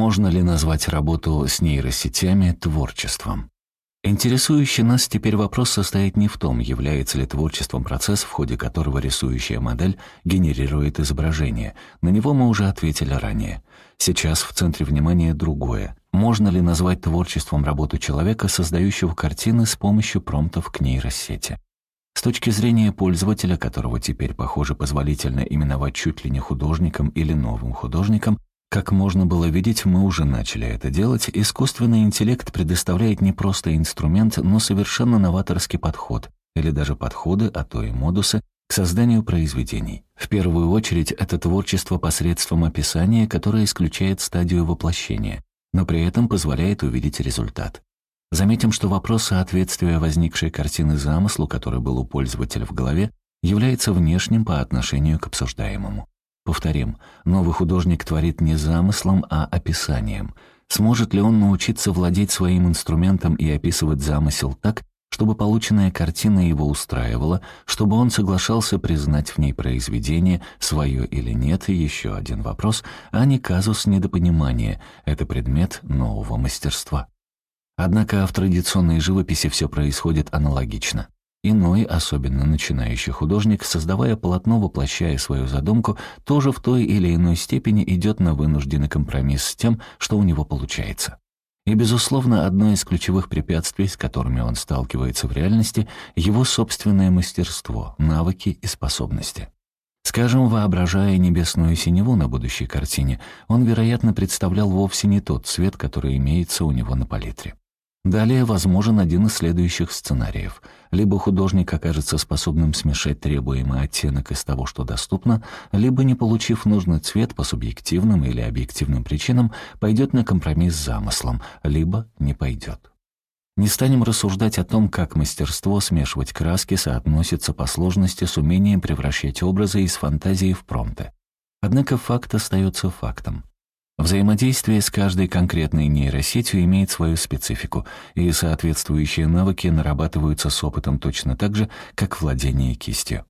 Можно ли назвать работу с нейросетями творчеством? Интересующий нас теперь вопрос состоит не в том, является ли творчеством процесс, в ходе которого рисующая модель генерирует изображение. На него мы уже ответили ранее. Сейчас в центре внимания другое. Можно ли назвать творчеством работу человека, создающего картины с помощью промптов к нейросети? С точки зрения пользователя, которого теперь, похоже, позволительно именовать чуть ли не художником или новым художником, как можно было видеть, мы уже начали это делать. Искусственный интеллект предоставляет не просто инструмент, но совершенно новаторский подход, или даже подходы, а то и модусы, к созданию произведений. В первую очередь, это творчество посредством описания, которое исключает стадию воплощения, но при этом позволяет увидеть результат. Заметим, что вопрос соответствия возникшей картины замыслу, который был у пользователя в голове, является внешним по отношению к обсуждаемому. Повторим, новый художник творит не замыслом, а описанием. Сможет ли он научиться владеть своим инструментом и описывать замысел так, чтобы полученная картина его устраивала, чтобы он соглашался признать в ней произведение, свое или нет, и еще один вопрос, а не казус недопонимания, это предмет нового мастерства. Однако в традиционной живописи все происходит аналогично. Иной, особенно начинающий художник, создавая полотно, воплощая свою задумку, тоже в той или иной степени идет на вынужденный компромисс с тем, что у него получается. И, безусловно, одно из ключевых препятствий, с которыми он сталкивается в реальности, его собственное мастерство, навыки и способности. Скажем, воображая небесную синеву на будущей картине, он, вероятно, представлял вовсе не тот цвет, который имеется у него на палитре. Далее возможен один из следующих сценариев. Либо художник окажется способным смешать требуемый оттенок из того, что доступно, либо, не получив нужный цвет по субъективным или объективным причинам, пойдет на компромисс с замыслом, либо не пойдет. Не станем рассуждать о том, как мастерство смешивать краски соотносится по сложности с умением превращать образы из фантазии в промпты. Однако факт остается фактом. Взаимодействие с каждой конкретной нейросетью имеет свою специфику, и соответствующие навыки нарабатываются с опытом точно так же, как владение кистью.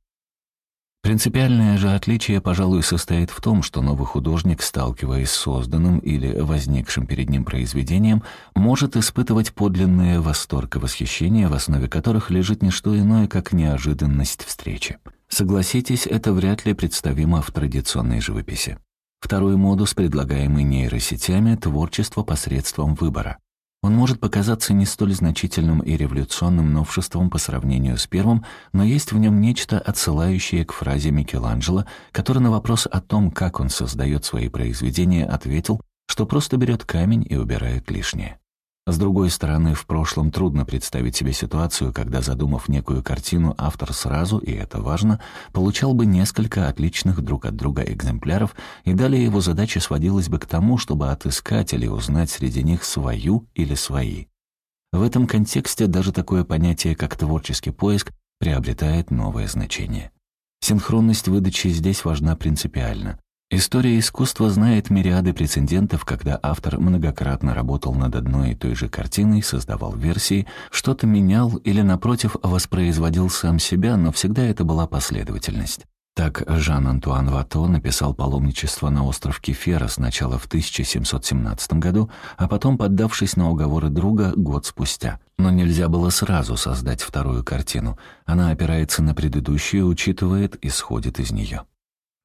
Принципиальное же отличие, пожалуй, состоит в том, что новый художник, сталкиваясь с созданным или возникшим перед ним произведением, может испытывать подлинный восторг и восхищение, в основе которых лежит не что иное, как неожиданность встречи. Согласитесь, это вряд ли представимо в традиционной живописи. Второй модус, предлагаемый нейросетями, творчество посредством выбора. Он может показаться не столь значительным и революционным новшеством по сравнению с первым, но есть в нем нечто, отсылающее к фразе Микеланджело, который на вопрос о том, как он создает свои произведения, ответил, что просто берет камень и убирает лишнее. С другой стороны, в прошлом трудно представить себе ситуацию, когда, задумав некую картину, автор сразу, и это важно, получал бы несколько отличных друг от друга экземпляров, и далее его задача сводилась бы к тому, чтобы отыскать или узнать среди них свою или свои. В этом контексте даже такое понятие, как творческий поиск, приобретает новое значение. Синхронность выдачи здесь важна принципиально. История искусства знает мириады прецедентов, когда автор многократно работал над одной и той же картиной, создавал версии, что-то менял или, напротив, воспроизводил сам себя, но всегда это была последовательность. Так Жан-Антуан Вато написал «Паломничество на остров Кефера» сначала в 1717 году, а потом, поддавшись на уговоры друга, год спустя. Но нельзя было сразу создать вторую картину. Она опирается на предыдущую, учитывает, исходит из нее.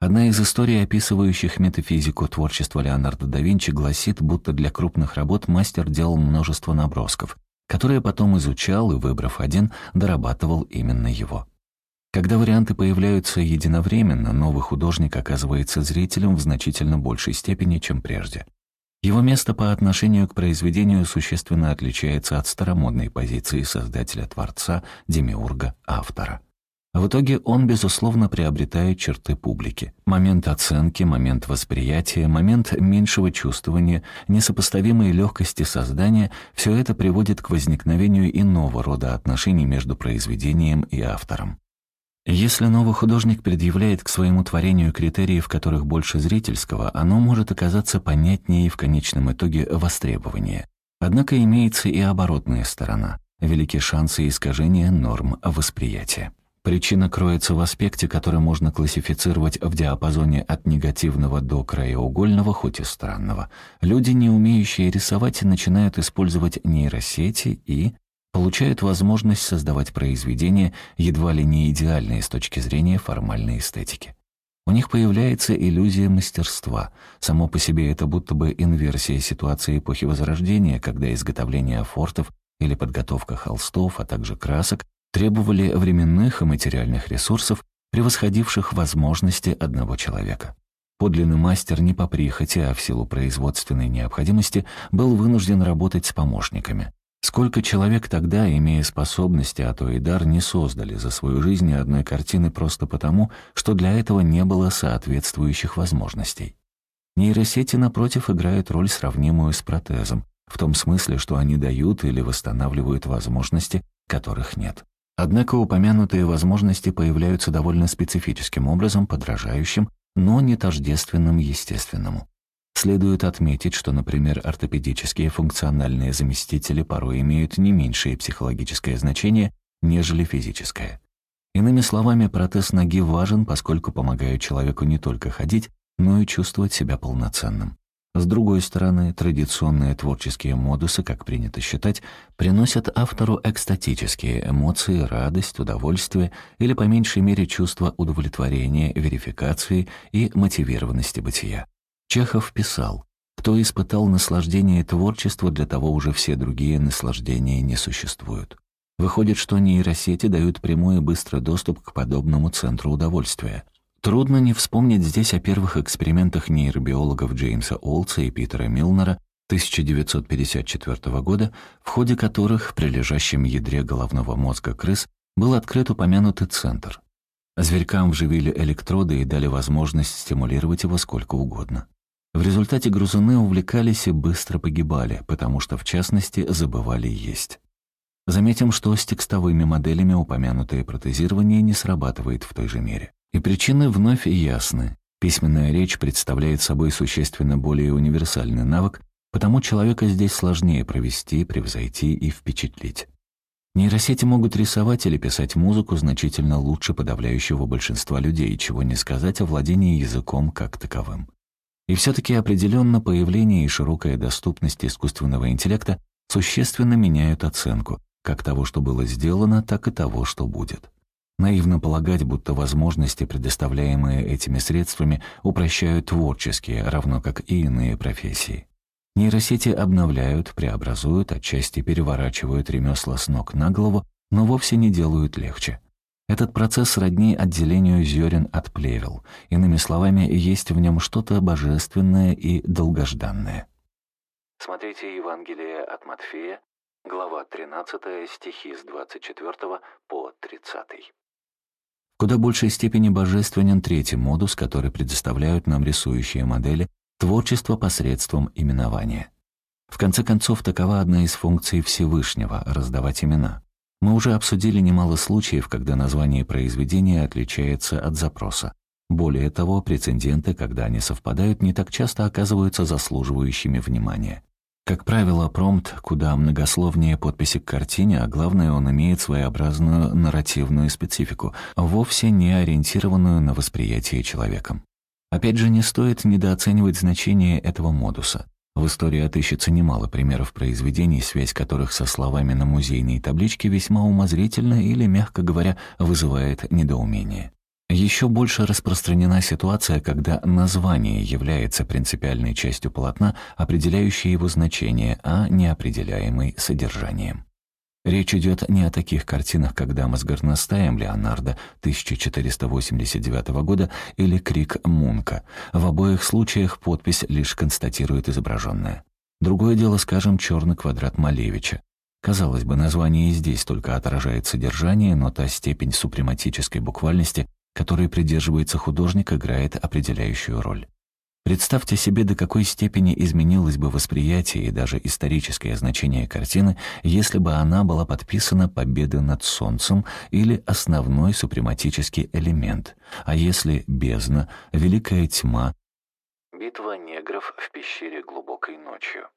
Одна из историй, описывающих метафизику творчества Леонардо да Винчи, гласит, будто для крупных работ мастер делал множество набросков, которые потом изучал и, выбрав один, дорабатывал именно его. Когда варианты появляются единовременно, новый художник оказывается зрителем в значительно большей степени, чем прежде. Его место по отношению к произведению существенно отличается от старомодной позиции создателя-творца, демиурга, автора. В итоге он, безусловно, приобретает черты публики. Момент оценки, момент восприятия, момент меньшего чувствования, несопоставимой легкости создания – все это приводит к возникновению иного рода отношений между произведением и автором. Если новый художник предъявляет к своему творению критерии, в которых больше зрительского, оно может оказаться понятнее и в конечном итоге востребованнее. Однако имеется и оборотная сторона – великие шансы искажения норм восприятия. Причина кроется в аспекте, который можно классифицировать в диапазоне от негативного до краеугольного, хоть и странного. Люди, не умеющие рисовать, начинают использовать нейросети и получают возможность создавать произведения, едва ли не идеальные с точки зрения формальной эстетики. У них появляется иллюзия мастерства. Само по себе это будто бы инверсия ситуации эпохи Возрождения, когда изготовление фортов или подготовка холстов, а также красок требовали временных и материальных ресурсов, превосходивших возможности одного человека. Подлинный мастер не по прихоти, а в силу производственной необходимости был вынужден работать с помощниками. Сколько человек тогда, имея способности, а то и дар, не создали за свою жизнь одной картины просто потому, что для этого не было соответствующих возможностей. Нейросети, напротив, играют роль, сравнимую с протезом, в том смысле, что они дают или восстанавливают возможности, которых нет. Однако упомянутые возможности появляются довольно специфическим образом, подражающим, но не тождественным естественному. Следует отметить, что, например, ортопедические функциональные заместители порой имеют не меньшее психологическое значение, нежели физическое. Иными словами, протез ноги важен, поскольку помогает человеку не только ходить, но и чувствовать себя полноценным. С другой стороны, традиционные творческие модусы, как принято считать, приносят автору экстатические эмоции, радость, удовольствие или, по меньшей мере, чувство удовлетворения, верификации и мотивированности бытия. Чехов писал, «Кто испытал наслаждение творчества, для того уже все другие наслаждения не существуют». Выходит, что нейросети дают прямой и быстрый доступ к подобному центру удовольствия – Трудно не вспомнить здесь о первых экспериментах нейробиологов Джеймса Олца и Питера Милнера 1954 года, в ходе которых при лежащем ядре головного мозга крыс был открыт упомянутый центр. Зверькам вживили электроды и дали возможность стимулировать его сколько угодно. В результате грузуны увлекались и быстро погибали, потому что, в частности, забывали есть. Заметим, что с текстовыми моделями упомянутое протезирование не срабатывает в той же мере. И причины вновь ясны. Письменная речь представляет собой существенно более универсальный навык, потому человека здесь сложнее провести, превзойти и впечатлить. Нейросети могут рисовать или писать музыку значительно лучше подавляющего большинства людей, чего не сказать о владении языком как таковым. И все-таки определенно появление и широкая доступность искусственного интеллекта существенно меняют оценку как того, что было сделано, так и того, что будет. Наивно полагать, будто возможности, предоставляемые этими средствами, упрощают творческие, равно как и иные профессии. Нейросети обновляют, преобразуют, отчасти переворачивают ремесла с ног на голову, но вовсе не делают легче. Этот процесс сродни отделению зерен от плевел. Иными словами, есть в нем что-то божественное и долгожданное. Смотрите Евангелие от Матфея, глава 13, стихи с 24 по 30 куда большей степени божественен третий модус, который предоставляют нам рисующие модели творчество посредством именования. В конце концов, такова одна из функций Всевышнего — раздавать имена. Мы уже обсудили немало случаев, когда название произведения отличается от запроса. Более того, прецеденты, когда они совпадают, не так часто оказываются заслуживающими внимания. Как правило, промпт куда многословнее подписи к картине, а главное, он имеет своеобразную нарративную специфику, вовсе не ориентированную на восприятие человеком. Опять же, не стоит недооценивать значение этого модуса. В истории отыщется немало примеров произведений, связь которых со словами на музейной табличке весьма умозрительна или, мягко говоря, вызывает недоумение. Еще больше распространена ситуация, когда название является принципиальной частью полотна, определяющей его значение, а не определяемой содержанием. Речь идет не о таких картинах, как «Дама с горностаем» Леонардо 1489 года или «Крик Мунка». В обоих случаях подпись лишь констатирует изображенное. Другое дело, скажем, «Черный квадрат Малевича». Казалось бы, название и здесь только отражает содержание, но та степень супрематической буквальности, которой придерживается художник, играет определяющую роль. Представьте себе, до какой степени изменилось бы восприятие и даже историческое значение картины, если бы она была подписана «Победа над солнцем» или «Основной супрематический элемент», а если «Бездна», «Великая тьма», «Битва негров в пещере глубокой ночью».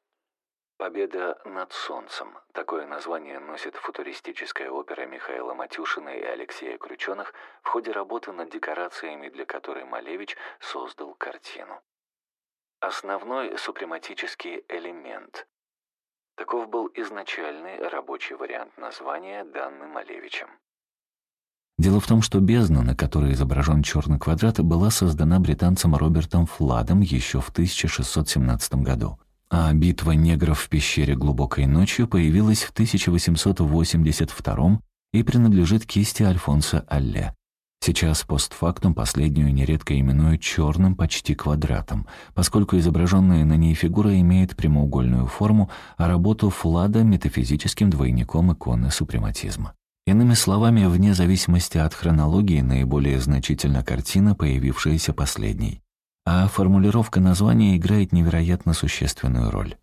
«Победа над солнцем». Такое название носит футуристическая опера Михаила Матюшина и Алексея Крученых в ходе работы над декорациями, для которой Малевич создал картину. Основной супрематический элемент. Таков был изначальный рабочий вариант названия, данный Малевичем. Дело в том, что бездна, на которой изображен черный квадрат, была создана британцем Робертом Фладом еще в 1617 году а «Битва негров в пещере глубокой ночью» появилась в 1882 и принадлежит кисти Альфонса Алле. Сейчас постфактум последнюю нередко именуют черным почти квадратом, поскольку изображенная на ней фигура имеет прямоугольную форму, а работу Флада — метафизическим двойником иконы супрематизма. Иными словами, вне зависимости от хронологии, наиболее значительна картина, появившаяся последней а формулировка названия играет невероятно существенную роль.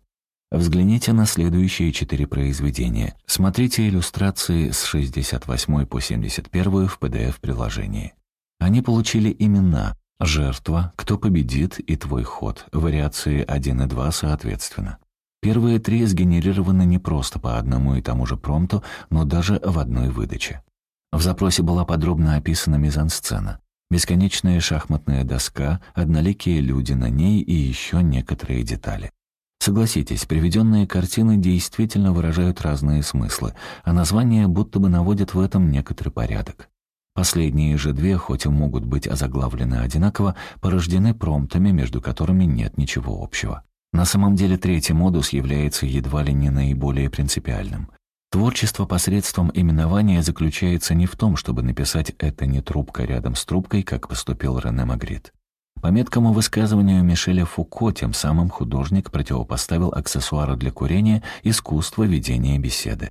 Взгляните на следующие четыре произведения. Смотрите иллюстрации с 68 по 71 в PDF-приложении. Они получили имена «Жертва», «Кто победит» и «Твой ход», вариации 1 и 2 соответственно. Первые три сгенерированы не просто по одному и тому же промпту, но даже в одной выдаче. В запросе была подробно описана мизансцена. Бесконечная шахматная доска, одноликие люди на ней и еще некоторые детали. Согласитесь, приведенные картины действительно выражают разные смыслы, а названия будто бы наводят в этом некоторый порядок. Последние же две, хоть и могут быть озаглавлены одинаково, порождены промптами, между которыми нет ничего общего. На самом деле третий модус является едва ли не наиболее принципиальным. Творчество посредством именования заключается не в том, чтобы написать «это не трубка рядом с трубкой», как поступил Рене Магрит. По меткому высказыванию Мишеля Фуко, тем самым художник противопоставил аксессуару для курения искусство ведения беседы.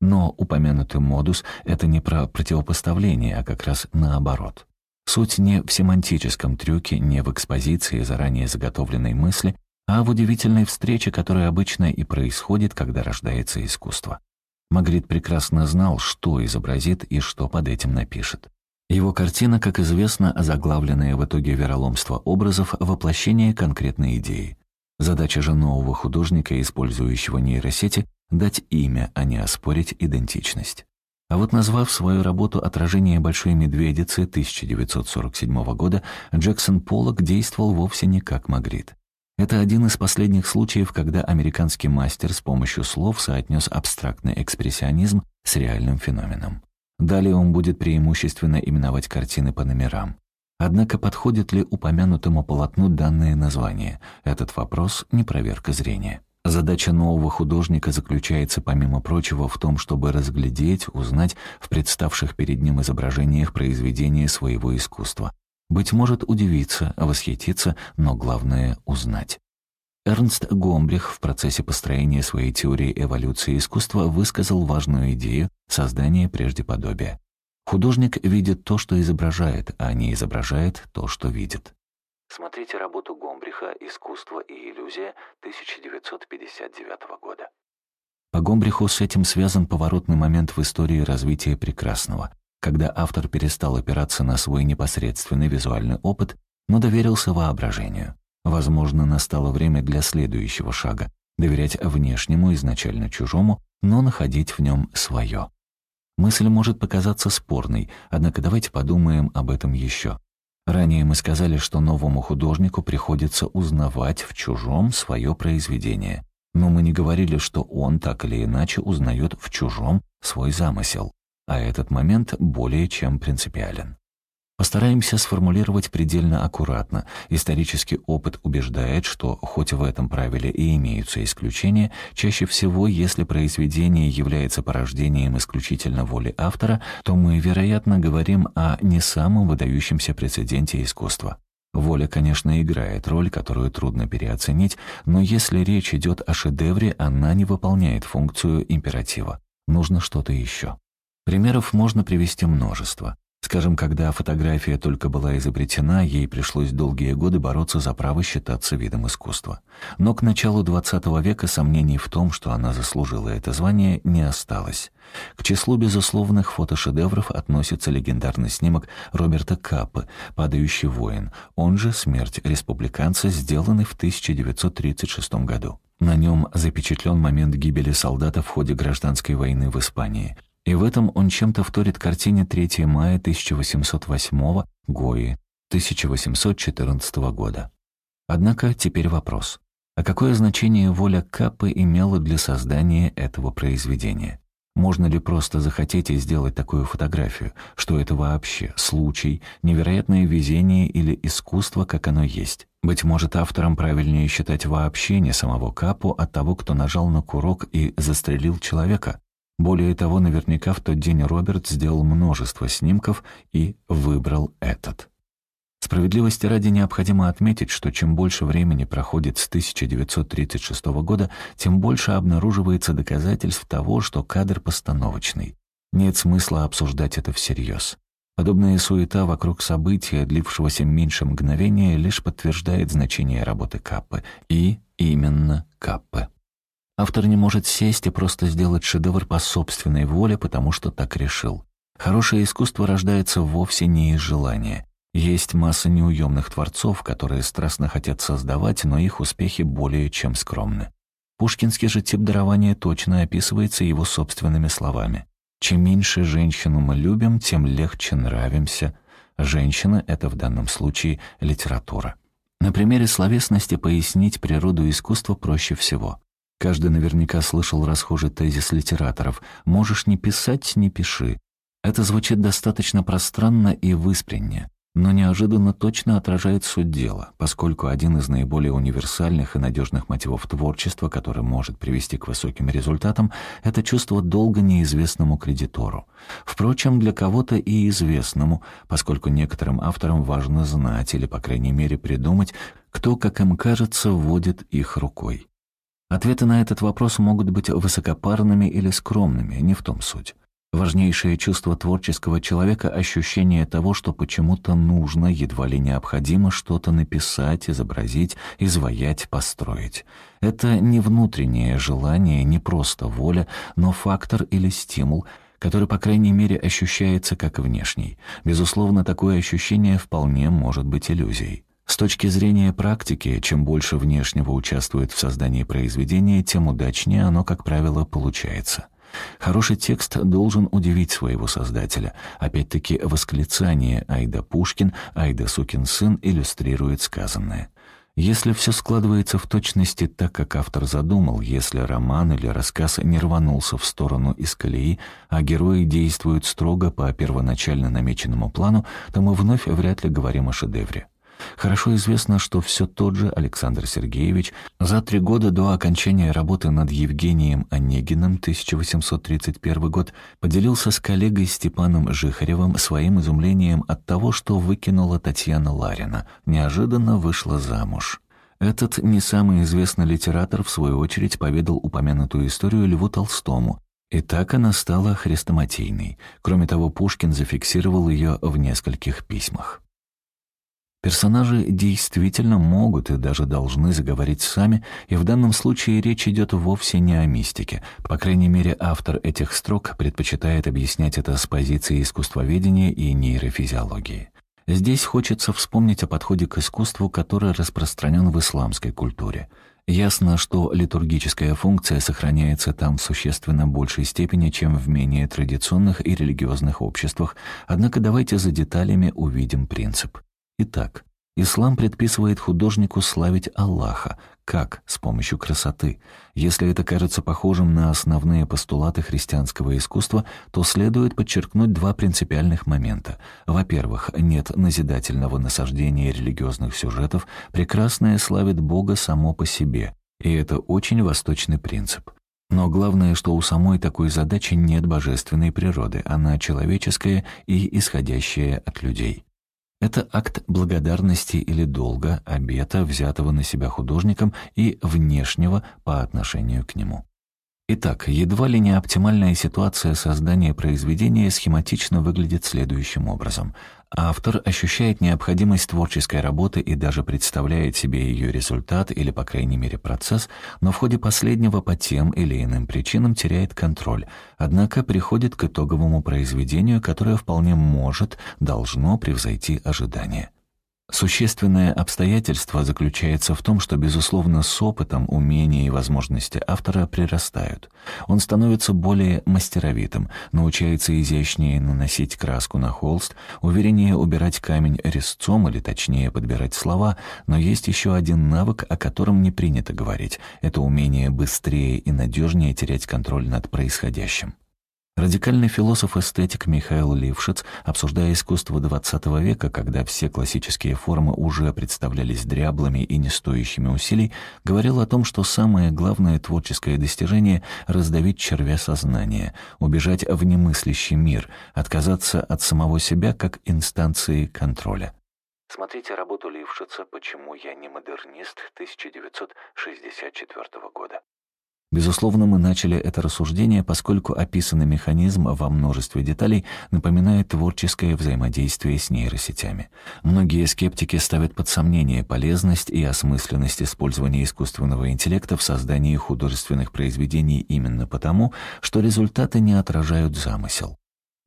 Но упомянутый модус — это не про противопоставление, а как раз наоборот. Суть не в семантическом трюке, не в экспозиции заранее заготовленной мысли, а в удивительной встрече, которая обычно и происходит, когда рождается искусство. Магрит прекрасно знал, что изобразит и что под этим напишет. Его картина, как известно, озаглавленная в итоге вероломство образов, воплощение конкретной идеи. Задача же нового художника, использующего нейросети, дать имя, а не оспорить идентичность. А вот назвав свою работу «Отражение большой медведицы» 1947 года, Джексон Поллок действовал вовсе не как Магрит. Это один из последних случаев, когда американский мастер с помощью слов соотнес абстрактный экспрессионизм с реальным феноменом. Далее он будет преимущественно именовать картины по номерам. Однако подходит ли упомянутому полотну данное название? Этот вопрос — не проверка зрения. Задача нового художника заключается, помимо прочего, в том, чтобы разглядеть, узнать в представших перед ним изображениях произведения своего искусства, быть может, удивиться, восхититься, но главное — узнать. Эрнст Гомбрих в процессе построения своей теории эволюции искусства высказал важную идею создания прежде подобия. Художник видит то, что изображает, а не изображает то, что видит. Смотрите работу Гомбриха «Искусство и иллюзия» 1959 года. По Гомбриху с этим связан поворотный момент в истории развития прекрасного — когда автор перестал опираться на свой непосредственный визуальный опыт, но доверился воображению. Возможно, настало время для следующего шага — доверять внешнему, изначально чужому, но находить в нем свое. Мысль может показаться спорной, однако давайте подумаем об этом еще. Ранее мы сказали, что новому художнику приходится узнавать в чужом свое произведение, но мы не говорили, что он так или иначе узнает в чужом свой замысел а этот момент более чем принципиален. Постараемся сформулировать предельно аккуратно. Исторический опыт убеждает, что хоть в этом правиле и имеются исключения, чаще всего, если произведение является порождением исключительно воли автора, то мы, вероятно, говорим о не самом выдающемся прецеденте искусства. Воля, конечно, играет роль, которую трудно переоценить, но если речь идет о шедевре, она не выполняет функцию императива. Нужно что-то еще. Примеров можно привести множество. Скажем, когда фотография только была изобретена, ей пришлось долгие годы бороться за право считаться видом искусства. Но к началу XX века сомнений в том, что она заслужила это звание, не осталось. К числу безусловных фотошедевров относится легендарный снимок Роберта Каппы «Падающий воин», он же «Смерть республиканца», сделанный в 1936 году. На нем запечатлен момент гибели солдата в ходе гражданской войны в Испании. И в этом он чем-то вторит картине 3 мая 1808 Гои 1814 года. Однако теперь вопрос. А какое значение воля Каппы имела для создания этого произведения? Можно ли просто захотеть и сделать такую фотографию? Что это вообще? Случай, невероятное везение или искусство, как оно есть? Быть может, автором правильнее считать вообще не самого Капу, а того, кто нажал на курок и застрелил человека. Более того, наверняка в тот день Роберт сделал множество снимков и выбрал этот. Справедливости ради необходимо отметить, что чем больше времени проходит с 1936 года, тем больше обнаруживается доказательств того, что кадр постановочный. Нет смысла обсуждать это всерьез. Подобная суета вокруг события, длившегося меньше мгновения, лишь подтверждает значение работы Каппы. И именно Каппы. Автор не может сесть и просто сделать шедевр по собственной воле, потому что так решил. Хорошее искусство рождается вовсе не из желания. Есть масса неуемных творцов, которые страстно хотят создавать, но их успехи более чем скромны. Пушкинский же тип дарования точно описывается его собственными словами. «Чем меньше женщину мы любим, тем легче нравимся». Женщина — это в данном случае литература. На примере словесности пояснить природу искусства проще всего. Каждый наверняка слышал расхожий тезис литераторов «можешь не писать, не пиши». Это звучит достаточно пространно и выспренне но неожиданно точно отражает суть дела, поскольку один из наиболее универсальных и надежных мотивов творчества, который может привести к высоким результатам, это чувство долга неизвестному кредитору. Впрочем, для кого-то и известному, поскольку некоторым авторам важно знать или, по крайней мере, придумать, кто, как им кажется, вводит их рукой. Ответы на этот вопрос могут быть высокопарными или скромными, не в том суть. Важнейшее чувство творческого человека — ощущение того, что почему-то нужно, едва ли необходимо что-то написать, изобразить, изваять, построить. Это не внутреннее желание, не просто воля, но фактор или стимул, который, по крайней мере, ощущается как внешний. Безусловно, такое ощущение вполне может быть иллюзией. С точки зрения практики, чем больше внешнего участвует в создании произведения, тем удачнее оно, как правило, получается. Хороший текст должен удивить своего создателя. Опять-таки восклицание «Айда Пушкин», «Айда сукин сын» иллюстрирует сказанное. Если все складывается в точности так, как автор задумал, если роман или рассказ не рванулся в сторону из колеи, а герои действуют строго по первоначально намеченному плану, то мы вновь вряд ли говорим о шедевре. Хорошо известно, что все тот же Александр Сергеевич за три года до окончания работы над Евгением Онегиным 1831 год поделился с коллегой Степаном Жихаревым своим изумлением от того, что выкинула Татьяна Ларина, неожиданно вышла замуж. Этот не самый известный литератор, в свою очередь, поведал упомянутую историю Льву Толстому, и так она стала хрестоматийной. Кроме того, Пушкин зафиксировал ее в нескольких письмах. Персонажи действительно могут и даже должны заговорить сами, и в данном случае речь идет вовсе не о мистике. По крайней мере, автор этих строк предпочитает объяснять это с позиции искусствоведения и нейрофизиологии. Здесь хочется вспомнить о подходе к искусству, который распространен в исламской культуре. Ясно, что литургическая функция сохраняется там в существенно большей степени, чем в менее традиционных и религиозных обществах, однако давайте за деталями увидим принцип. Итак, ислам предписывает художнику славить Аллаха. Как? С помощью красоты. Если это кажется похожим на основные постулаты христианского искусства, то следует подчеркнуть два принципиальных момента. Во-первых, нет назидательного насаждения религиозных сюжетов, прекрасное славит Бога само по себе, и это очень восточный принцип. Но главное, что у самой такой задачи нет божественной природы, она человеческая и исходящая от людей. Это акт благодарности или долга, обета, взятого на себя художником и внешнего по отношению к нему. Итак, едва ли не оптимальная ситуация создания произведения схематично выглядит следующим образом. Автор ощущает необходимость творческой работы и даже представляет себе ее результат или, по крайней мере, процесс, но в ходе последнего по тем или иным причинам теряет контроль, однако приходит к итоговому произведению, которое вполне может, должно превзойти ожидания. Существенное обстоятельство заключается в том, что, безусловно, с опытом умения и возможности автора прирастают. Он становится более мастеровитым, научается изящнее наносить краску на холст, увереннее убирать камень резцом или точнее подбирать слова, но есть еще один навык, о котором не принято говорить. Это умение быстрее и надежнее терять контроль над происходящим. Радикальный философ-эстетик Михаил Лившиц, обсуждая искусство XX века, когда все классические формы уже представлялись дряблыми и не стоящими усилий, говорил о том, что самое главное творческое достижение — раздавить червя сознания, убежать в немыслящий мир, отказаться от самого себя как инстанции контроля. Смотрите работу Лившица «Почему я не модернист» 1964 года. Безусловно, мы начали это рассуждение, поскольку описанный механизм во множестве деталей напоминает творческое взаимодействие с нейросетями. Многие скептики ставят под сомнение полезность и осмысленность использования искусственного интеллекта в создании художественных произведений именно потому, что результаты не отражают замысел.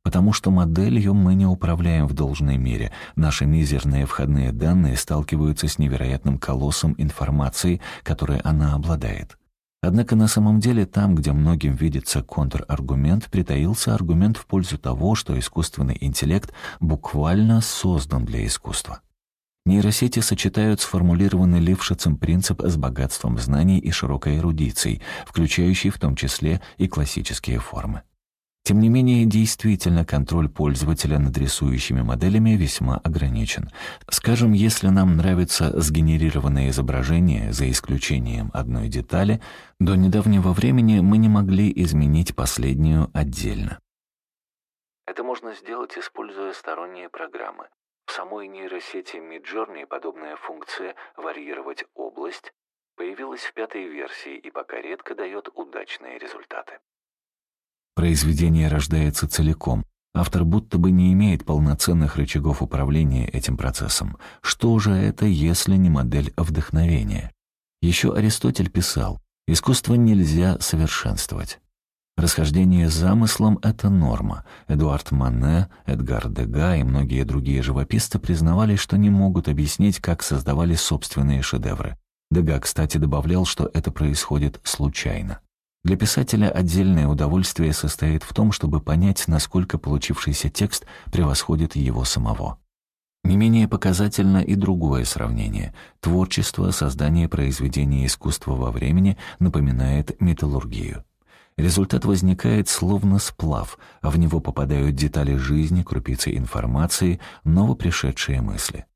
Потому что моделью мы не управляем в должной мере. Наши мизерные входные данные сталкиваются с невероятным колоссом информации, которой она обладает. Однако на самом деле там, где многим видится контраргумент, притаился аргумент в пользу того, что искусственный интеллект буквально создан для искусства. Нейросети сочетают сформулированный Лившицем принцип с богатством знаний и широкой эрудицией, включающей в том числе и классические формы. Тем не менее, действительно контроль пользователя над рисующими моделями весьма ограничен. Скажем, если нам нравится сгенерированное изображение, за исключением одной детали, до недавнего времени мы не могли изменить последнюю отдельно. Это можно сделать, используя сторонние программы. В самой нейросети Midjourney подобная функция «варьировать область» появилась в пятой версии и пока редко дает удачные результаты. Произведение рождается целиком. Автор будто бы не имеет полноценных рычагов управления этим процессом. Что же это, если не модель вдохновения? Еще Аристотель писал, искусство нельзя совершенствовать. Расхождение с замыслом — это норма. Эдуард Мане, Эдгар Дега и многие другие живописцы признавали, что не могут объяснить, как создавали собственные шедевры. Дега, кстати, добавлял, что это происходит случайно. Для писателя отдельное удовольствие состоит в том, чтобы понять, насколько получившийся текст превосходит его самого. Не менее показательно и другое сравнение. Творчество, создание произведения искусства во времени напоминает металлургию. Результат возникает словно сплав, а в него попадают детали жизни, крупицы информации, новопришедшие мысли.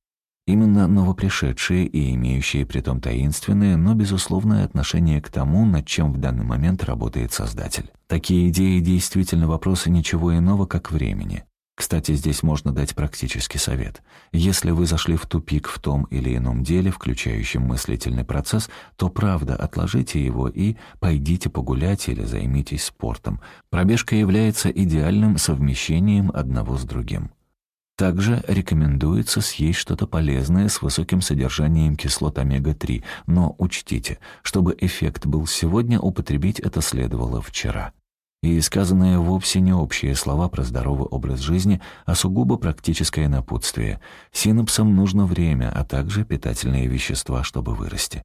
Именно новопришедшие и имеющие притом таинственное, но безусловное отношение к тому, над чем в данный момент работает создатель. Такие идеи действительно вопросы ничего иного, как времени. Кстати, здесь можно дать практический совет. Если вы зашли в тупик в том или ином деле, включающем мыслительный процесс, то правда, отложите его и пойдите погулять или займитесь спортом. Пробежка является идеальным совмещением одного с другим. Также рекомендуется съесть что-то полезное с высоким содержанием кислот омега-3, но учтите, чтобы эффект был сегодня, употребить это следовало вчера. И сказанные вовсе не общие слова про здоровый образ жизни, а сугубо практическое напутствие. Синапсам нужно время, а также питательные вещества, чтобы вырасти.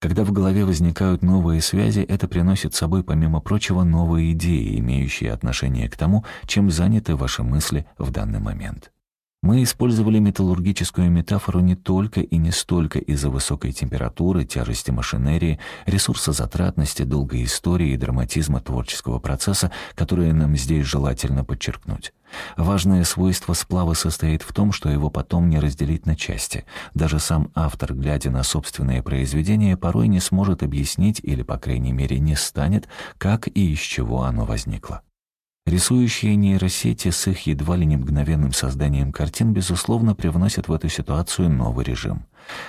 Когда в голове возникают новые связи, это приносит с собой, помимо прочего, новые идеи, имеющие отношение к тому, чем заняты ваши мысли в данный момент. Мы использовали металлургическую метафору не только и не столько из-за высокой температуры, тяжести машинерии, ресурсозатратности, долгой истории и драматизма творческого процесса, которые нам здесь желательно подчеркнуть. Важное свойство сплава состоит в том, что его потом не разделить на части. Даже сам автор, глядя на собственное произведение, порой не сможет объяснить или, по крайней мере, не станет, как и из чего оно возникло. Рисующие нейросети с их едва ли не мгновенным созданием картин, безусловно, привносят в эту ситуацию новый режим.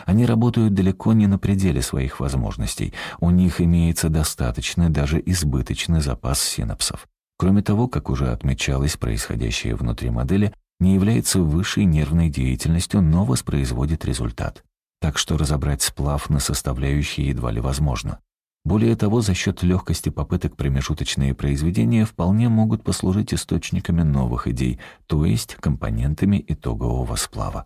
Они работают далеко не на пределе своих возможностей. У них имеется достаточный, даже избыточный запас синапсов. Кроме того, как уже отмечалось, происходящее внутри модели не является высшей нервной деятельностью, но воспроизводит результат. Так что разобрать сплав на составляющие едва ли возможно. Более того, за счет легкости попыток промежуточные произведения вполне могут послужить источниками новых идей, то есть компонентами итогового сплава.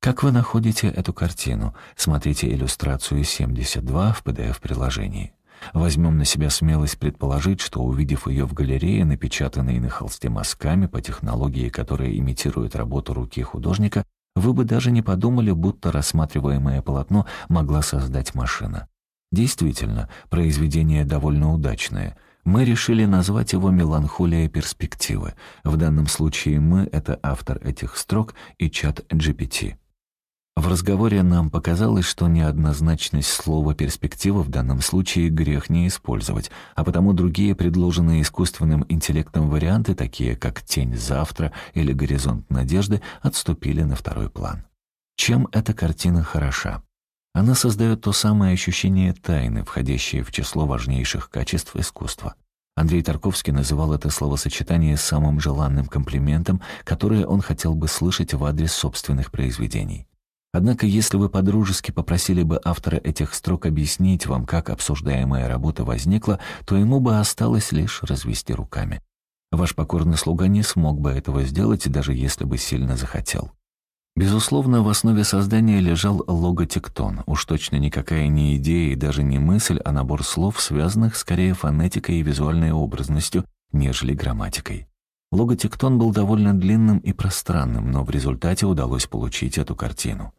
Как вы находите эту картину? Смотрите иллюстрацию 72 в PDF-приложении. Возьмем на себя смелость предположить, что, увидев ее в галерее, напечатанной на холсте мазками по технологии, которая имитирует работу руки художника, вы бы даже не подумали, будто рассматриваемое полотно могла создать машина. Действительно, произведение довольно удачное. Мы решили назвать его «Меланхолия перспективы». В данном случае мы — это автор этих строк и чат GPT. В разговоре нам показалось, что неоднозначность слова «перспектива» в данном случае грех не использовать, а потому другие предложенные искусственным интеллектом варианты, такие как «тень завтра» или «горизонт надежды», отступили на второй план. Чем эта картина хороша? Она создает то самое ощущение тайны, входящее в число важнейших качеств искусства. Андрей Тарковский называл это словосочетание самым желанным комплиментом, которое он хотел бы слышать в адрес собственных произведений. Однако, если вы подружески попросили бы автора этих строк объяснить вам, как обсуждаемая работа возникла, то ему бы осталось лишь развести руками. Ваш покорный слуга не смог бы этого сделать, даже если бы сильно захотел. Безусловно, в основе создания лежал логотектон, уж точно никакая не идея и даже не мысль, а набор слов, связанных скорее фонетикой и визуальной образностью, нежели грамматикой. Логотектон был довольно длинным и пространным, но в результате удалось получить эту картину.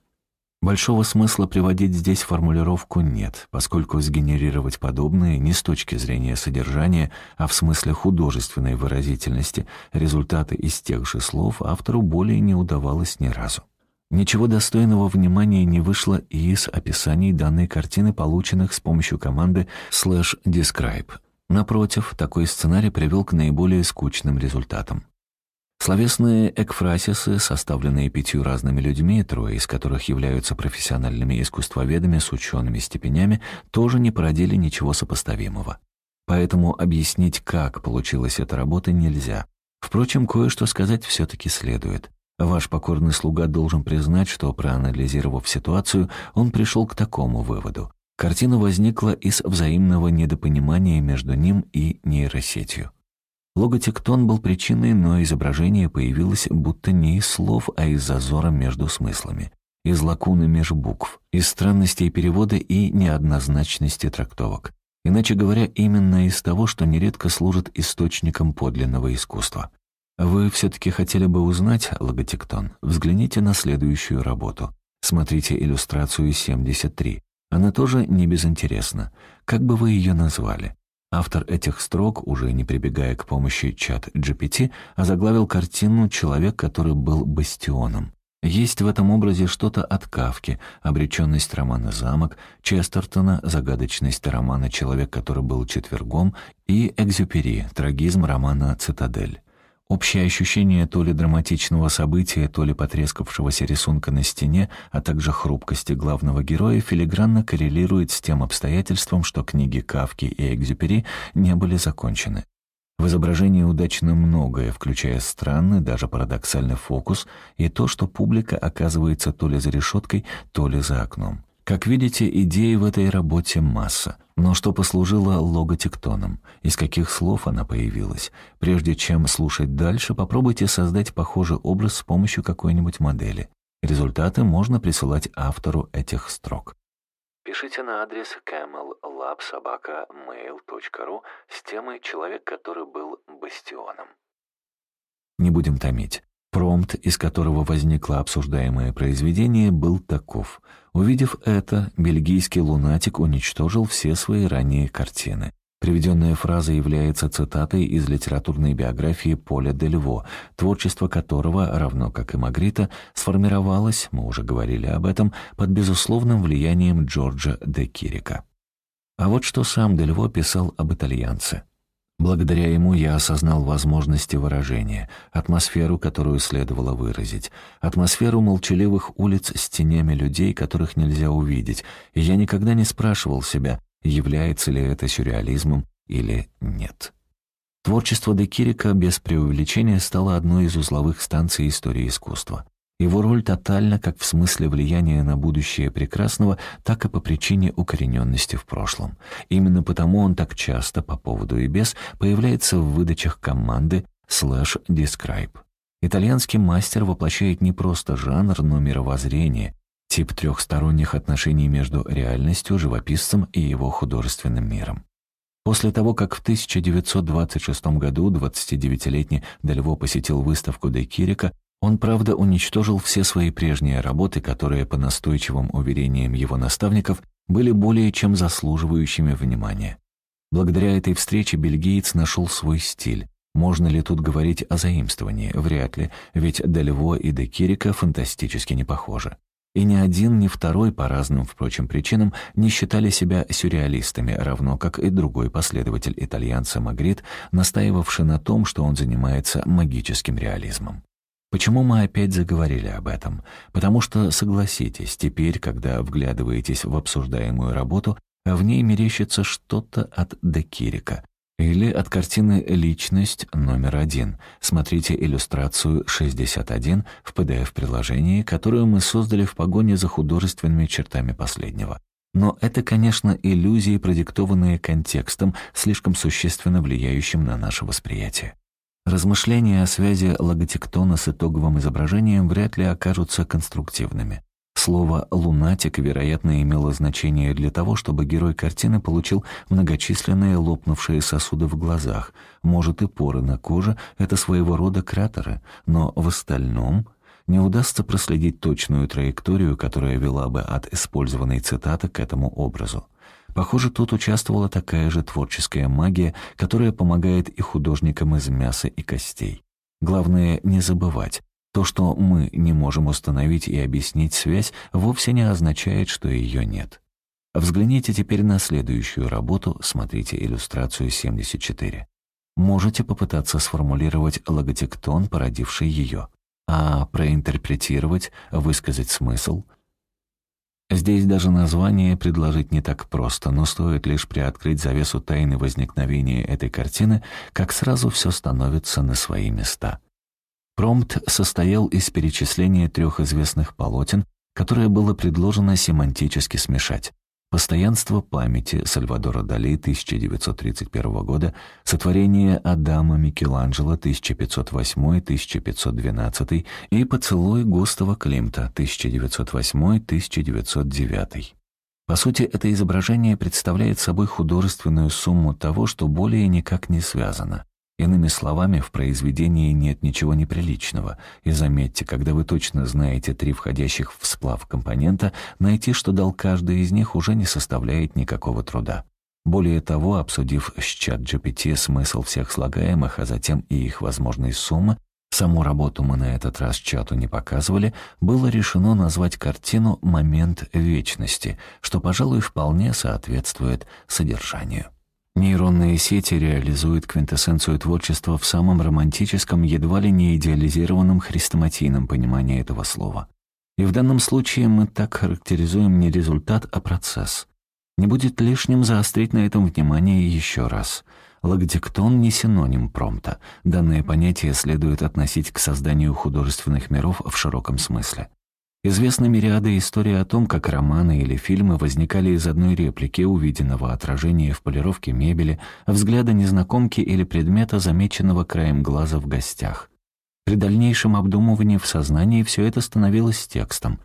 Большого смысла приводить здесь формулировку нет, поскольку сгенерировать подобное не с точки зрения содержания, а в смысле художественной выразительности результаты из тех же слов автору более не удавалось ни разу. Ничего достойного внимания не вышло и из описаний данной картины, полученных с помощью команды slash describe. Напротив, такой сценарий привел к наиболее скучным результатам. Словесные экфрасисы, составленные пятью разными людьми, трое из которых являются профессиональными искусствоведами с учеными степенями, тоже не породили ничего сопоставимого. Поэтому объяснить, как получилась эта работа, нельзя. Впрочем, кое-что сказать все-таки следует. Ваш покорный слуга должен признать, что, проанализировав ситуацию, он пришел к такому выводу. Картина возникла из взаимного недопонимания между ним и нейросетью. Логотектон был причиной, но изображение появилось будто не из слов, а из зазора между смыслами, из лакуны меж букв, из странностей перевода и неоднозначности трактовок. Иначе говоря, именно из того, что нередко служит источником подлинного искусства. Вы все-таки хотели бы узнать логотектон? Взгляните на следующую работу. Смотрите иллюстрацию 73. Она тоже не безинтересна. Как бы вы ее назвали? Автор этих строк, уже не прибегая к помощи чат GPT, озаглавил картину «Человек, который был бастионом». Есть в этом образе что-то от Кавки, обреченность романа «Замок», Честертона, загадочность романа «Человек, который был четвергом» и Экзюпери, трагизм романа «Цитадель». Общее ощущение то ли драматичного события, то ли потрескавшегося рисунка на стене, а также хрупкости главного героя филигранно коррелирует с тем обстоятельством, что книги Кавки и Экзюпери не были закончены. В изображении удачно многое, включая странный, даже парадоксальный фокус и то, что публика оказывается то ли за решеткой, то ли за окном. Как видите, идей в этой работе масса. Но что послужило логотектоном? Из каких слов она появилась? Прежде чем слушать дальше, попробуйте создать похожий образ с помощью какой-нибудь модели. Результаты можно присылать автору этих строк. Пишите на адрес camellabsobaka.mail.ru с темой «Человек, который был бастионом». Не будем томить. Промпт, из которого возникло обсуждаемое произведение, был таков. Увидев это, бельгийский лунатик уничтожил все свои ранние картины. Приведенная фраза является цитатой из литературной биографии Поля Дельво, творчество которого, равно как и Магрита, сформировалось, мы уже говорили об этом, под безусловным влиянием Джорджа де Кирика. А вот что сам Дельво писал об итальянце. Благодаря ему я осознал возможности выражения, атмосферу, которую следовало выразить, атмосферу молчаливых улиц с тенями людей, которых нельзя увидеть, и я никогда не спрашивал себя, является ли это сюрреализмом или нет. Творчество Декирика без преувеличения стало одной из узловых станций истории искусства. Его роль тотальна как в смысле влияния на будущее прекрасного, так и по причине укорененности в прошлом. Именно потому он так часто, по поводу и без, появляется в выдачах команды slash describe. Итальянский мастер воплощает не просто жанр, но мировоззрение, тип трехсторонних отношений между реальностью, живописцем и его художественным миром. После того, как в 1926 году 29-летний Дельво посетил выставку Де Кирика, он, правда, уничтожил все свои прежние работы, которые, по настойчивым уверениям его наставников, были более чем заслуживающими внимания. Благодаря этой встрече бельгиец нашел свой стиль. Можно ли тут говорить о заимствовании? Вряд ли, ведь Дельво и Де Кирика фантастически не похожи. И ни один, ни второй, по разным, впрочем, причинам, не считали себя сюрреалистами, равно как и другой последователь итальянца Магрит, настаивавший на том, что он занимается магическим реализмом. Почему мы опять заговорили об этом? Потому что, согласитесь, теперь, когда вглядываетесь в обсуждаемую работу, в ней мерещится что-то от Декирика, или от картины «Личность номер один». Смотрите иллюстрацию 61 в PDF-приложении, которую мы создали в погоне за художественными чертами последнего. Но это, конечно, иллюзии, продиктованные контекстом, слишком существенно влияющим на наше восприятие. Размышления о связи логотектона с итоговым изображением вряд ли окажутся конструктивными. Слово «лунатик», вероятно, имело значение для того, чтобы герой картины получил многочисленные лопнувшие сосуды в глазах. Может, и поры на коже — это своего рода кратеры, но в остальном не удастся проследить точную траекторию, которая вела бы от использованной цитаты к этому образу. Похоже, тут участвовала такая же творческая магия, которая помогает и художникам из мяса и костей. Главное не забывать, то, что мы не можем установить и объяснить связь, вовсе не означает, что ее нет. Взгляните теперь на следующую работу, смотрите иллюстрацию 74. Можете попытаться сформулировать логотектон, породивший ее, а проинтерпретировать, высказать смысл. Здесь даже название предложить не так просто, но стоит лишь приоткрыть завесу тайны возникновения этой картины, как сразу все становится на свои места — Промпт состоял из перечисления трех известных полотен, которое было предложено семантически смешать. «Постоянство памяти» Сальвадора Дали 1931 года, «Сотворение Адама Микеланджело» 1508-1512 и «Поцелуй Густава Климта» 1908-1909. По сути, это изображение представляет собой художественную сумму того, что более никак не связано. Иными словами, в произведении нет ничего неприличного. И заметьте, когда вы точно знаете три входящих в сплав компонента, найти, что дал каждый из них, уже не составляет никакого труда. Более того, обсудив с чат GPT смысл всех слагаемых, а затем и их возможной суммы, саму работу мы на этот раз чату не показывали, было решено назвать картину «Момент вечности», что, пожалуй, вполне соответствует содержанию. Нейронные сети реализуют квинтэссенцию творчества в самом романтическом, едва ли не идеализированном хрестоматийном понимании этого слова. И в данном случае мы так характеризуем не результат, а процесс. Не будет лишним заострить на этом внимание еще раз. Логотектон не синоним промпта. Данное понятие следует относить к созданию художественных миров в широком смысле. Известны мириады историй о том, как романы или фильмы возникали из одной реплики, увиденного отражения в полировке мебели, взгляда незнакомки или предмета, замеченного краем глаза в гостях. При дальнейшем обдумывании в сознании все это становилось текстом.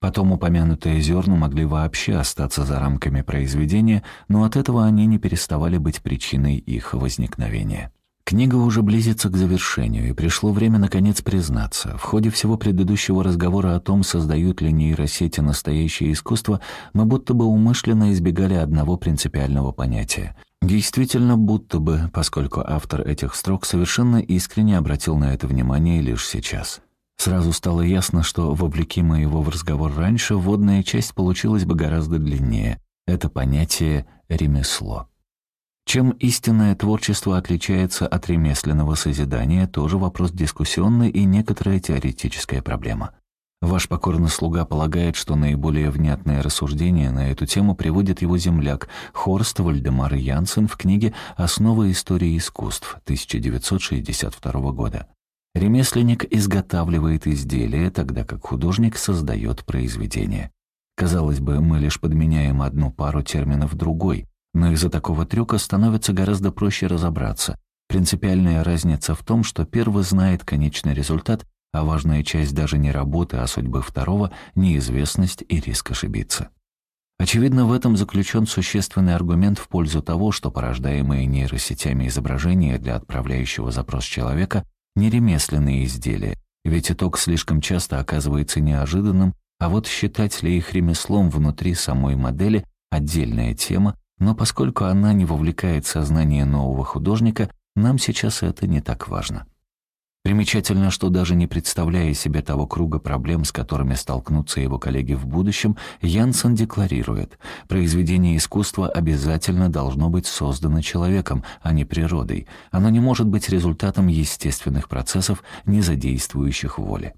Потом упомянутые зерна могли вообще остаться за рамками произведения, но от этого они не переставали быть причиной их возникновения. Книга уже близится к завершению, и пришло время наконец признаться. В ходе всего предыдущего разговора о том, создают ли нейросети настоящее искусство, мы будто бы умышленно избегали одного принципиального понятия. Действительно, будто бы, поскольку автор этих строк совершенно искренне обратил на это внимание лишь сейчас. Сразу стало ясно, что, вовлеки мы его в разговор раньше, вводная часть получилась бы гораздо длиннее. Это понятие «ремесло». Чем истинное творчество отличается от ремесленного созидания, тоже вопрос дискуссионный и некоторая теоретическая проблема. Ваш покорный слуга полагает, что наиболее внятное рассуждение на эту тему приводит его земляк Хорст Вальдемар Янсен в книге «Основы истории искусств» 1962 года. Ремесленник изготавливает изделие, тогда как художник создает произведение. Казалось бы, мы лишь подменяем одну пару терминов другой, но из-за такого трюка становится гораздо проще разобраться. Принципиальная разница в том, что первый знает конечный результат, а важная часть даже не работы, а судьбы второго — неизвестность и риск ошибиться. Очевидно, в этом заключен существенный аргумент в пользу того, что порождаемые нейросетями изображения для отправляющего запрос человека — не ремесленные изделия, ведь итог слишком часто оказывается неожиданным, а вот считать ли их ремеслом внутри самой модели — отдельная тема, но поскольку она не вовлекает сознание нового художника, нам сейчас это не так важно. Примечательно, что даже не представляя себе того круга проблем, с которыми столкнутся его коллеги в будущем, Янсен декларирует, произведение искусства обязательно должно быть создано человеком, а не природой. Оно не может быть результатом естественных процессов, не задействующих воли.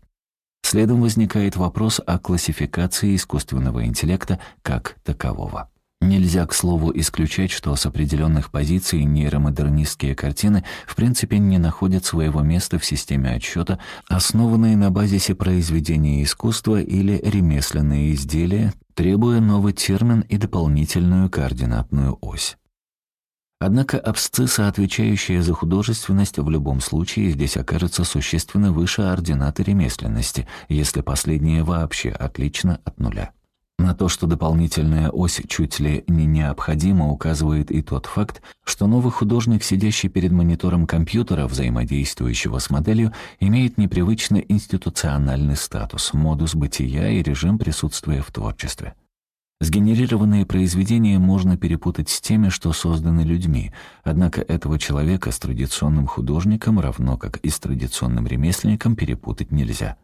Следом возникает вопрос о классификации искусственного интеллекта как такового. Нельзя, к слову, исключать, что с определенных позиций нейромодернистские картины в принципе не находят своего места в системе отсчета, основанной на базисе произведения искусства или ремесленные изделия, требуя новый термин и дополнительную координатную ось. Однако абсцисса, отвечающая за художественность, в любом случае здесь окажется существенно выше ординаты ремесленности, если последняя вообще отлично от нуля. На то, что дополнительная ось чуть ли не необходима, указывает и тот факт, что новый художник, сидящий перед монитором компьютера, взаимодействующего с моделью, имеет непривычный институциональный статус, модус бытия и режим присутствия в творчестве. Сгенерированные произведения можно перепутать с теми, что созданы людьми, однако этого человека с традиционным художником, равно как и с традиционным ремесленником, перепутать нельзя.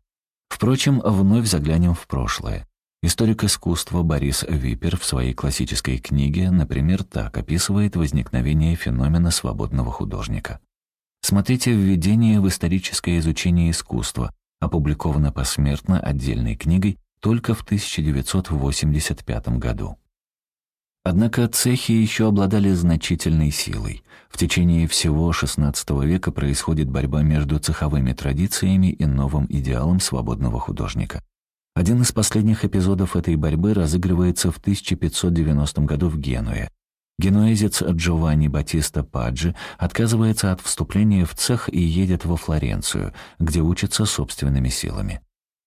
Впрочем, вновь заглянем в прошлое. Историк искусства Борис Випер в своей классической книге, например, так описывает возникновение феномена свободного художника. Смотрите «Введение в историческое изучение искусства», опубликовано посмертно отдельной книгой только в 1985 году. Однако цехи еще обладали значительной силой. В течение всего XVI века происходит борьба между цеховыми традициями и новым идеалом свободного художника. Один из последних эпизодов этой борьбы разыгрывается в 1590 году в Генуе. Генуэзец Джованни Батиста Паджи отказывается от вступления в цех и едет во Флоренцию, где учится собственными силами.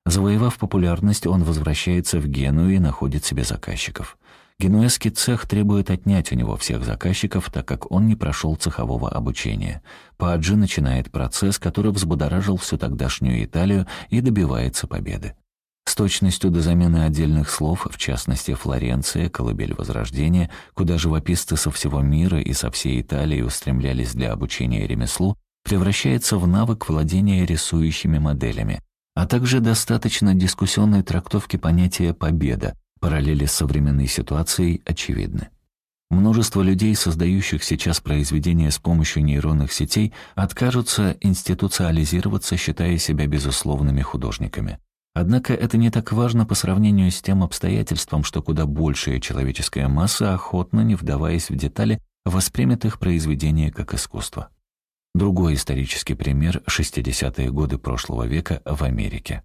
Завоевав популярность, он возвращается в Геную и находит себе заказчиков. Генуэзский цех требует отнять у него всех заказчиков, так как он не прошел цехового обучения. Паджи начинает процесс, который взбудоражил всю тогдашнюю Италию и добивается победы. С точностью до замены отдельных слов, в частности Флоренция, колыбель Возрождения, куда живописцы со всего мира и со всей Италии устремлялись для обучения ремеслу, превращается в навык владения рисующими моделями, а также достаточно дискуссионной трактовки понятия «победа», параллели с современной ситуацией очевидны. Множество людей, создающих сейчас произведения с помощью нейронных сетей, откажутся институциализироваться, считая себя безусловными художниками. Однако это не так важно по сравнению с тем обстоятельством, что куда большая человеческая масса охотно, не вдаваясь в детали, воспримет их произведение как искусство. Другой исторический пример — 60-е годы прошлого века в Америке.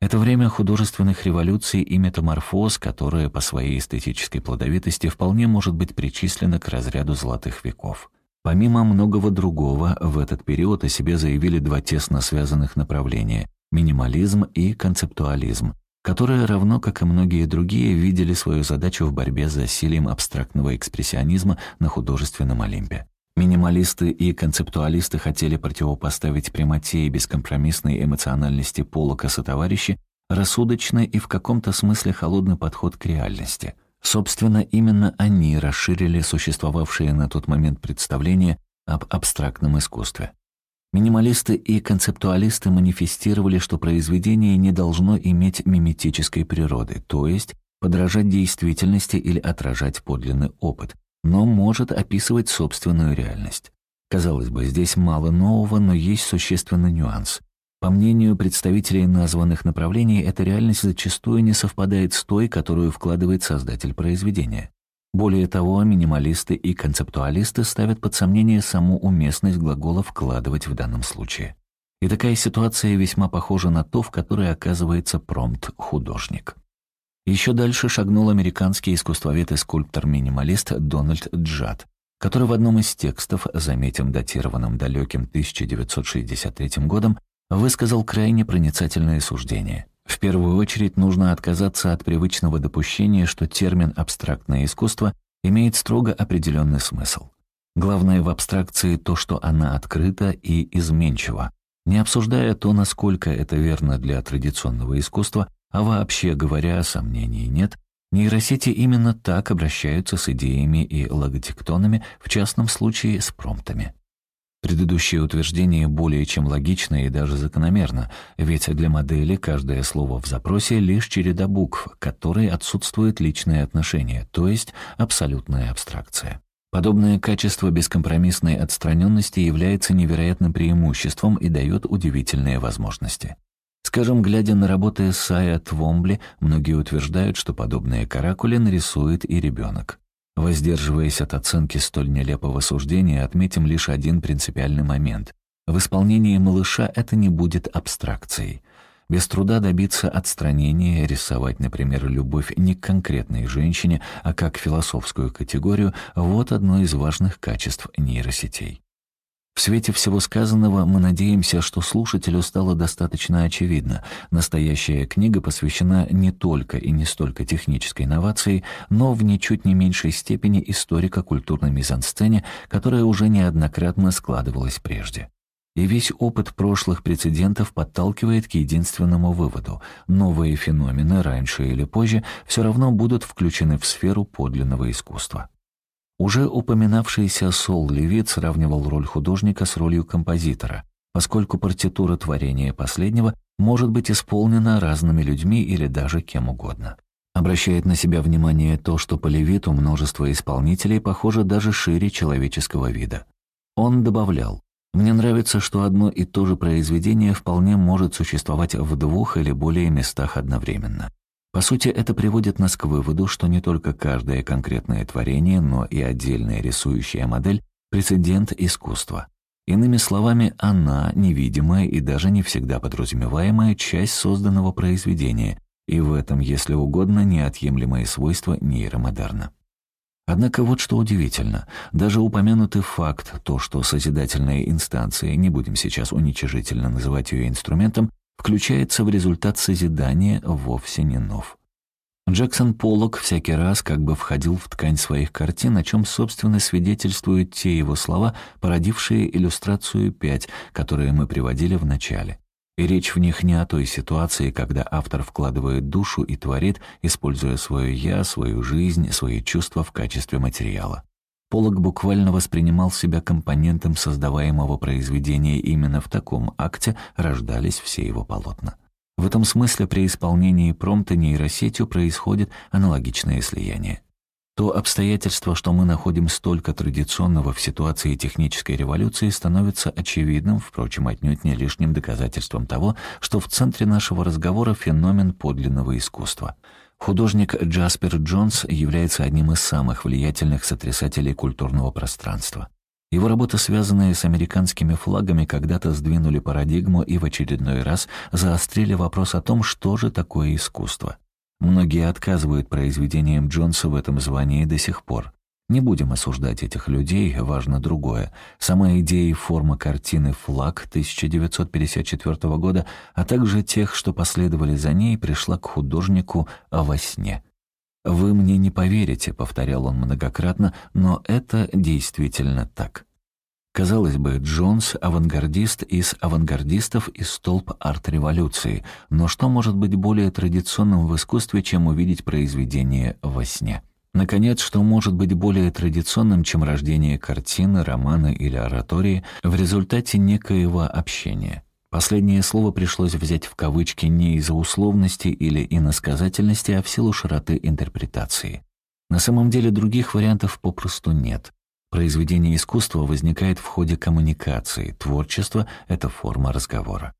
Это время художественных революций и метаморфоз, которое по своей эстетической плодовитости вполне может быть причислено к разряду золотых веков. Помимо многого другого, в этот период о себе заявили два тесно связанных направления минимализм и концептуализм, которые, равно как и многие другие, видели свою задачу в борьбе с засилием абстрактного экспрессионизма на художественном Олимпе. Минималисты и концептуалисты хотели противопоставить прямоте и бескомпромиссной эмоциональности Полока сотоварищи рассудочный и в каком-то смысле холодный подход к реальности. Собственно, именно они расширили существовавшие на тот момент представления об абстрактном искусстве. Минималисты и концептуалисты манифестировали, что произведение не должно иметь миметической природы, то есть подражать действительности или отражать подлинный опыт, но может описывать собственную реальность. Казалось бы, здесь мало нового, но есть существенный нюанс. По мнению представителей названных направлений, эта реальность зачастую не совпадает с той, которую вкладывает создатель произведения. Более того, минималисты и концептуалисты ставят под сомнение саму уместность глагола «вкладывать» в данном случае. И такая ситуация весьма похожа на то, в которой оказывается промпт-художник. Еще дальше шагнул американский искусствовед и скульптор-минималист Дональд Джад, который в одном из текстов, заметим датированным далеким 1963 годом, высказал крайне проницательное суждение. В первую очередь нужно отказаться от привычного допущения, что термин «абстрактное искусство» имеет строго определенный смысл. Главное в абстракции то, что она открыта и изменчива, не обсуждая то, насколько это верно для традиционного искусства, а вообще говоря, сомнений нет, нейросети именно так обращаются с идеями и логотектонами, в частном случае с промптами. Предыдущее утверждение более чем логично и даже закономерно, ведь для модели каждое слово в запросе — лишь череда букв, которой отсутствует личное отношение, то есть абсолютная абстракция. Подобное качество бескомпромиссной отстраненности является невероятным преимуществом и дает удивительные возможности. Скажем, глядя на работы Сая Твомбли, многие утверждают, что подобные каракули нарисует и ребенок. Воздерживаясь от оценки столь нелепого суждения, отметим лишь один принципиальный момент. В исполнении малыша это не будет абстракцией. Без труда добиться отстранения, рисовать, например, любовь не к конкретной женщине, а как философскую категорию – вот одно из важных качеств нейросетей. В свете всего сказанного мы надеемся, что слушателю стало достаточно очевидно. Настоящая книга посвящена не только и не столько технической инновации, но в ничуть не меньшей степени историко-культурной мизансцене, которая уже неоднократно складывалась прежде. И весь опыт прошлых прецедентов подталкивает к единственному выводу. Новые феномены, раньше или позже, все равно будут включены в сферу подлинного искусства. Уже упоминавшийся Сол Левит сравнивал роль художника с ролью композитора, поскольку партитура творения последнего может быть исполнена разными людьми или даже кем угодно. Обращает на себя внимание то, что по Левиту множество исполнителей похоже даже шире человеческого вида. Он добавлял, мне нравится, что одно и то же произведение вполне может существовать в двух или более местах одновременно. По сути, это приводит нас к выводу, что не только каждое конкретное творение, но и отдельная рисующая модель – прецедент искусства. Иными словами, она невидимая и даже не всегда подразумеваемая часть созданного произведения, и в этом, если угодно, неотъемлемое свойство нейромодерна. Однако вот что удивительно, даже упомянутый факт, то, что созидательная инстанция, не будем сейчас уничижительно называть ее инструментом, включается в результат созидания, вовсе не нов. Джексон Поллок всякий раз как бы входил в ткань своих картин, о чем, собственно, свидетельствуют те его слова, породившие иллюстрацию 5, которые мы приводили в начале. И речь в них не о той ситуации, когда автор вкладывает душу и творит, используя свое «я», свою жизнь, свои чувства в качестве материала. Полок буквально воспринимал себя компонентом создаваемого произведения, именно в таком акте рождались все его полотна. В этом смысле при исполнении промпта нейросетью происходит аналогичное слияние. То обстоятельство, что мы находим столько традиционного в ситуации технической революции, становится очевидным, впрочем, отнюдь не лишним доказательством того, что в центре нашего разговора феномен подлинного искусства. Художник Джаспер Джонс является одним из самых влиятельных сотрясателей культурного пространства. Его работы, связанные с американскими флагами, когда-то сдвинули парадигму и в очередной раз заострили вопрос о том, что же такое искусство. Многие отказывают произведениям Джонса в этом звании до сих пор. Не будем осуждать этих людей, важно другое. Сама идея и форма картины «Флаг» 1954 года, а также тех, что последовали за ней, пришла к художнику во сне. «Вы мне не поверите», — повторял он многократно, но это действительно так. Казалось бы, Джонс — авангардист из авангардистов и столб арт-революции, но что может быть более традиционным в искусстве, чем увидеть произведение во сне? Наконец, что может быть более традиционным, чем рождение картины, романа или оратории в результате некоего общения? Последнее слово пришлось взять в кавычки не из-за условности или иносказательности, а в силу широты интерпретации. На самом деле других вариантов попросту нет. Произведение искусства возникает в ходе коммуникации, творчество — это форма разговора.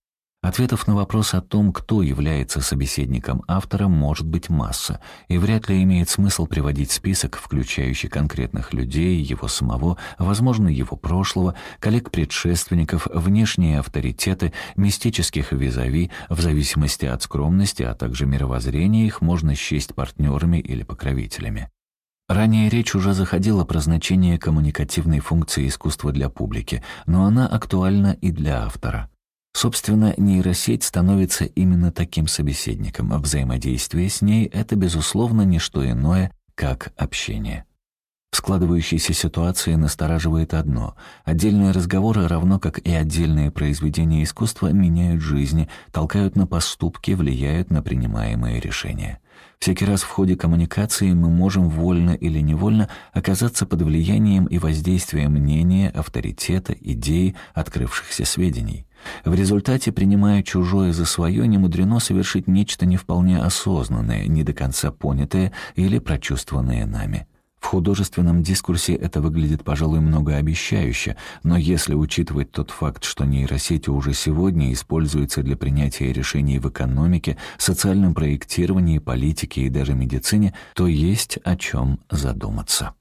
Ответов на вопрос о том, кто является собеседником автора, может быть масса, и вряд ли имеет смысл приводить список, включающий конкретных людей, его самого, возможно, его прошлого, коллег-предшественников, внешние авторитеты, мистических визави, в зависимости от скромности, а также мировоззрения их можно счесть партнерами или покровителями. Ранее речь уже заходила про значение коммуникативной функции искусства для публики, но она актуальна и для автора. Собственно, нейросеть становится именно таким собеседником, а взаимодействие с ней — это, безусловно, не что иное, как общение. В складывающейся ситуации настораживает одно. Отдельные разговоры, равно как и отдельные произведения искусства, меняют жизни, толкают на поступки, влияют на принимаемые решения. Всякий раз в ходе коммуникации мы можем вольно или невольно оказаться под влиянием и воздействием мнения, авторитета, идеи, открывшихся сведений. В результате, принимая чужое за свое, не мудрено совершить нечто не вполне осознанное, не до конца понятое или прочувствованное нами. В художественном дискурсе это выглядит, пожалуй, многообещающе, но если учитывать тот факт, что нейросети уже сегодня используются для принятия решений в экономике, социальном проектировании, политике и даже медицине, то есть о чем задуматься.